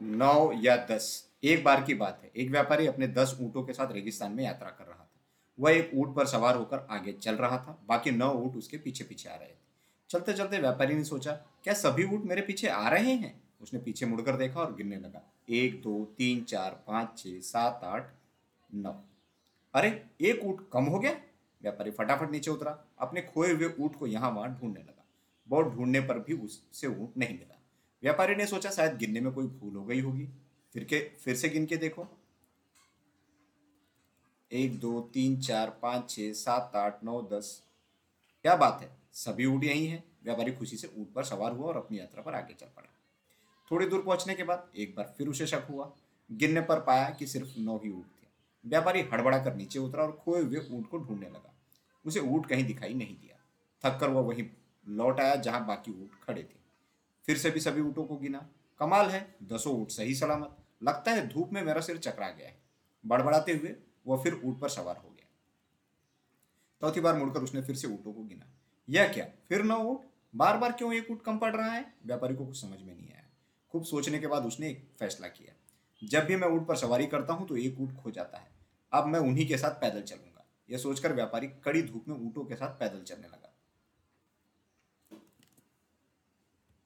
नौ या दस। एक बार की बात है। एक व्यापारी अपने दस ऊँटों के साथ रेगिस्तान में यात्रा कर रहा था। वह एक ऊँट पर सवार होकर आगे चल रहा था। बाकी नौ ऊँट उसके पीछे पीछे आ रहे थे। चलते चलते व्यापारी ने सोचा, क्या सभी ऊँट मेरे पीछे आ रहे हैं? उसने पीछे मुड़कर देखा और गिनने लगा। एक, दो, तीन, चार, पाँच छः सात, आठ, नौ। अरे, एक ऊँट कम हो गया? व्यापारी फटाफट नीचे उतरा। अपने खोए हुए ऊँट को यहाँ वहाँ ढूँढने लगा। बहुत ढूँढने पर भी उससे ऊँट नहीं मिला। व्यापारी ने सोचा शायद गिनने में कोई भूल हो गई होगी। फिर के, फिर से गिन के देखो। एक, दो, तीन, चार, पाँच छः सात, आठ, नौ, दस। क्या बात है? सभी ऊँट यही हैं। व्यापारी खुशी से ऊँट पर सवार हुआ और अपनी यात्रा पर आगे चल पड़ा। थोड़ी दूर पहुँचने के बाद एक बार फिर उसे शक हुआ। गिनने पर पाया कि सिर्फ़ नौ ही ऊँट थे। व्यापारी हड़बड़ा कर नीचे उतरा और खोए हुए ऊँट को ढूँढने लगा। उसे ऊँट कहीं दिखाई नहीं दिया। थक कर वह वहीं लौट आया जहाँ बाकी ऊँट खड़े थे। फिर से भी सभी ऊँटों को गिना। कमाल है, दसों ऊँट सही सलामत। लगता है धूप में मेरा सिर चकरा गया है। बड़बड़ाते हुए वह फिर ऊँट पर सवार हो गया। चौथी बार मुड़कर उसने फिर से ऊँटों को गिना। यह क्या? फिर नौ ऊँट? बार बार क्यों एक ऊँट कम पड़ रहा है? व्यापारी को कुछ समझ में नहीं आया। खूब सोचने के बाद उसने एक फैसला किया। जब भी मैं ऊँट पर सवारी करता हूँ तो एक ऊँट खो जाता है। अब मैं उन्हीं के साथ पैदल चलूँगा। यह सोचकर व्यापारी कड़ी धूप में ऊँटों के साथ पैदल चलने लगा।